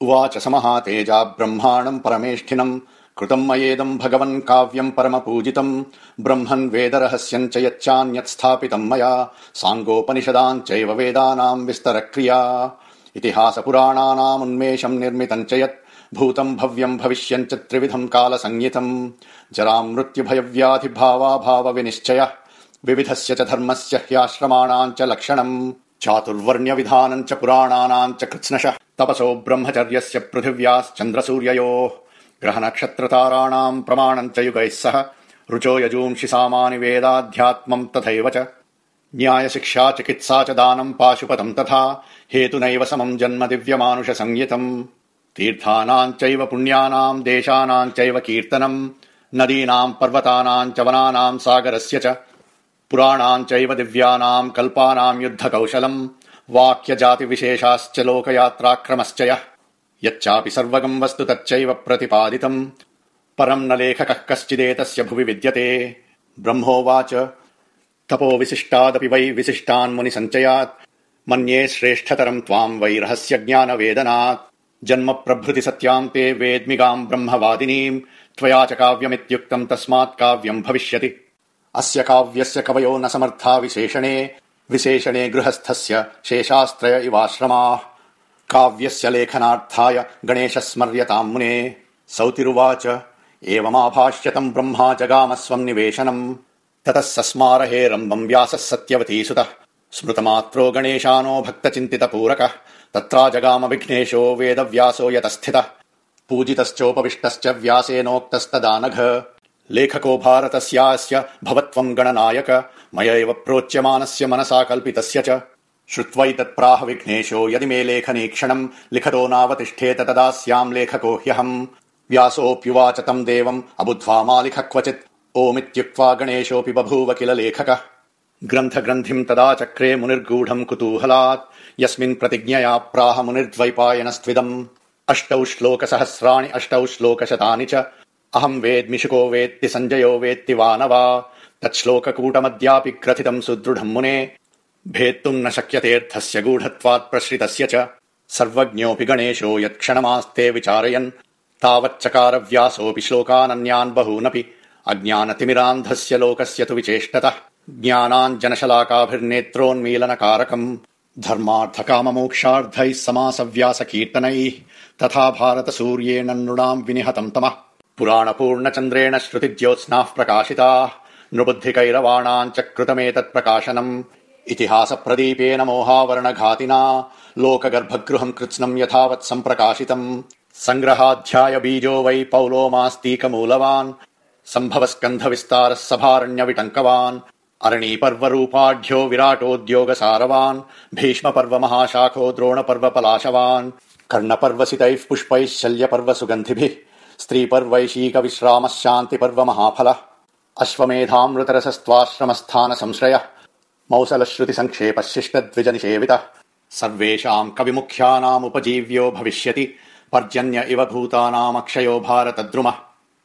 उवाच समहातेजा ब्रह्माणम् परमेष्ठिनम् कृतम् मयेदम् भगवन् काव्यम् परमपूजितम् ब्रह्मन् वेदरहस्यम् च यच्चान्यत् स्थापितम् मया साङ्गोपनिषदाम् चैव वेदानाम् विस्तरक्रिया। इतिहास पुराणानामुन्मेषम् निर्मितम् च यत् भूतम् भव्यम् भविष्यम् च त्रिविधम् कालसंज्ञितम्। जराम् मृत्युभयव्याधि भावाभाव विनिश्चय विविधस्य च धर्मस्य ह्याश्रमाणाम् च लक्षणम्। पुराणानाम् च कृत्स्नशः तपसो ब्रह्मचर्यस्य पृथिव्याश्चन्द्रसूर्ययोः। ग्रह नक्षत्रताराणाम् प्रमाणम् च युगैः सह रुचो यजूंषि सामानि वेदाध्यात्मम् तथैव च। न्याय शिक्षा चिकित्सा च दानम् पाशुपतम् तथा हेतुनैव समम् जन्म दिव्यमानुष संयितम् तीर्थानाम् चैव पुण्यानाम् देशानाम् चैव कीर्तनम् नदीनाम् पर्वतानाम् च वनानाम् सागरस्य च। पुराणाम् चैव दिव्यानाम् कल्पानाम् युद्ध कौशलम् वाक्य जाति विशेषाश्च लोकयात्राक्रमश्च यः। यच्चापि सर्वगम् वस्तु तच्चैव प्रतिपादितम्। परम् न लेखकः कश्चिदेतस्य भुवि विद्यते। ब्रह्मोवाच तपो विशिष्टादपि वै विशिष्टान्मुनि सञ्चयात् मन्ये श्रेष्ठतरम् त्वाम् वै रहस्य ज्ञान जन्म प्रभृति सत्याम् ते वेद्मिगाम् ब्रह्मवादिनीम्। त्वया च काव्यमित्युक्तम् तस्मात् काव्यम् भविष्यति। अस्य काव्यस्य कवयो न समर्था विशेषणे विशेषणे गृहस्थस्य शेषास्त्रय इवाश्रमाः। काव्यस्य लेखनार्थाय गणेश स्मर्यताम् मुने। सौतिरुवाच एवमाभाष्यतम् ब्रह्मा जगामस्वम् निवेशनम्। ततः सस्मारहेरम्बम् व्यासः सत्यवती सुतः स्मृतमात्रो गणेशानो भक्तचिन्तितपूरकः। तत्रा जगाम विघ्नेशो वेदव्यासो यतस्थितः। पूजितश्चोपविष्टश्च व्यासेनोक्तस्तदानघ लेखको भारतस्यास्य भवत्वम् गणनायक मयैव प्रोच्यमानस्य मनसा कल्पितस्य च। श्रुत्वैतत्प्राह विघ्नेशो यदि मे लेखनीक्षणम् लिखतो नावतिष्ठेत तदा स्याम् लेखको ह्यहम्। व्यासोऽप्युवाच तम् देवम् अबुद्ध्वा मा लिख क्वचित्। ओमित्युक्त्वा गणेशोऽपि बभूव किल लेखकः। ग्रन्थ ग्रन्थिम् तदा चक्रे मुनिर्गूढम् कुतूहलात् यस्मिन् प्रतिज्ञया प्राह मुनिर्द्वैपायनस्त्विदम्। अष्टौ श्लोक सहस्राणि अष्टौ श्लोकशतानि च अहम् वेद्मिशुको वेत्ति सञ्जयो वेत्ति वा न वा तच्छ्लोककूटमद्यापि ग्रथितम् सुदृढम् मुने। भेत्तुम् न शक्यतेऽर्थस्य गूढत्वात् प्रसृतस्य च। सर्वज्ञोऽपि गणेशो यत्क्षणमास्ते विचारयन्। तावच्चकार व्यासोऽपि श्लोकानन्यान् बहूनपि। अज्ञानतिमिरान्धस्य लोकस्य तु विचेष्टतः। ज्ञानाञ्जनशलाकाभिर्नेत्रोन्मीलनकारकम् धर्मार्थकाममोक्षार्थैः समासव्यास कीर्तनैः तथा भारत सूर्येण नृणाम् विनिहतम् तमः पुराणपूर्णचन्द्रेण श्रुतिज्योत्स्नाः प्रकाशिताः नृबुद्धिकैरवाणाम् च कृतमेतत् प्रकाशनम्। इतिहास प्रदीपेन मोहावरणघातिना लोकगर्भगृहम् कृत्स्नम् यथावत् सम्प्रकाशितम्। सङ्ग्रहाध्याय बीजो वै पौलोमास्तीकमूलवान्। सम्भव स्कन्ध विस्तारः सभारण्य विटङ्कवान् अरणी पुष्पैः शल्य पर्व सुगन्धिभिः स्त्री पर्वैशीक विश्रामः शान्ति पर्व महाफल अश्वमेधामृतरसस्त्वाश्रमस्थान संश्रयः मौसल श्रुति सङ्क्षेपः सर्वेषाम् कविमुख्यानामुपजीव्यो भविष्यति। पर्जन्य इव भूतानामक्षयो भारतद्रुमः